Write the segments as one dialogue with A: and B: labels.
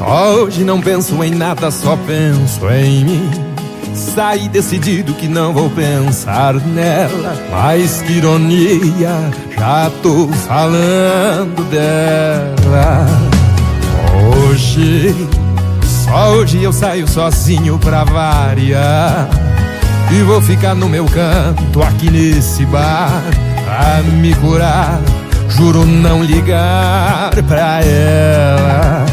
A: Hoje não penso em nada, só penso em mim. Saí decidido que não vou pensar nela. Mas que ironia, já tô falando dela. Hoje, só hoje eu saio sozinho pra variar. E vou ficar no meu canto aqui nesse bar pra me curar. Juro não ligar pra ela.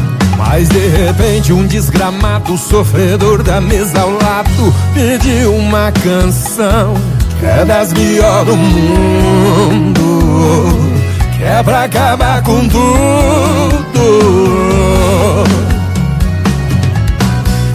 A: Mas de repente um desgramado sofredor da mesa ao lado pediu uma canção que é das melhores do mundo, que é pra acabar com tudo.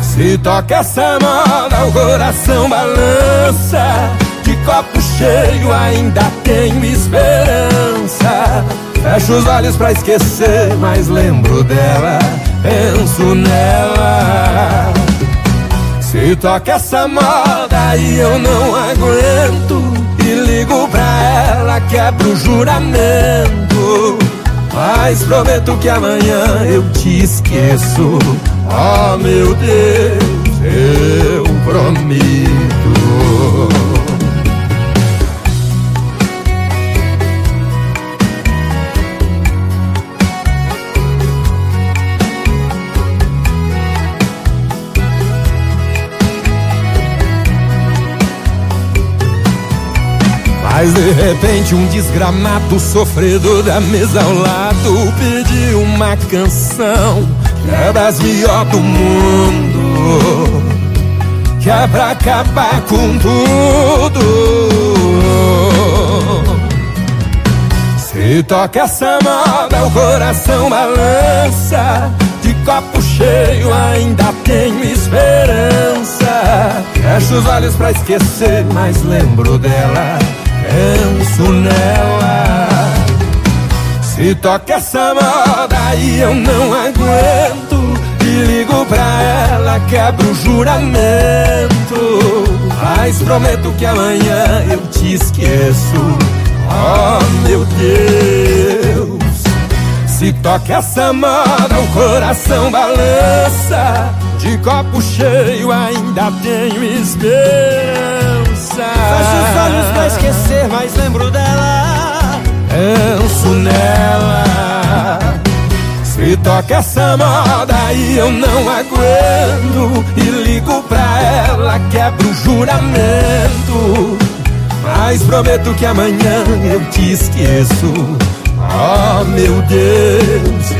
A: Se toca essa moda, o coração balança. De copo cheio ainda tenho esperança. Fecho os olhos pra esquecer, mas lembro dela, penso nela. Se toca essa moda e eu não aguento, e ligo pra ela, quebro o juramento. Mas prometo que amanhã eu te esqueço. Oh meu Deus, eu prometo. Mas de repente um desgramado sofredor da mesa ao lado pediu uma canção que é das melhores do mundo, que é pra acabar com tudo. Se toca essa moda, o coração balança. De copo cheio ainda tenho esperança. Fecho os olhos pra esquecer, mas lembro dela penso nela. Se toca essa moda e eu não aguento, e ligo pra ela, quebro o juramento. Mas prometo que amanhã eu te esqueço. Oh meu Deus. Se toca essa moda, o coração balança. De copo cheio ainda tenho esperança.
B: Fecho os olhos pra esquecer, mas lembro dela.
A: Penso nela. Se toca essa moda e eu não aguento, e ligo pra ela, quebro o juramento. Mas prometo que amanhã eu te esqueço. Oh meu Deus.